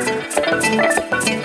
Thank you.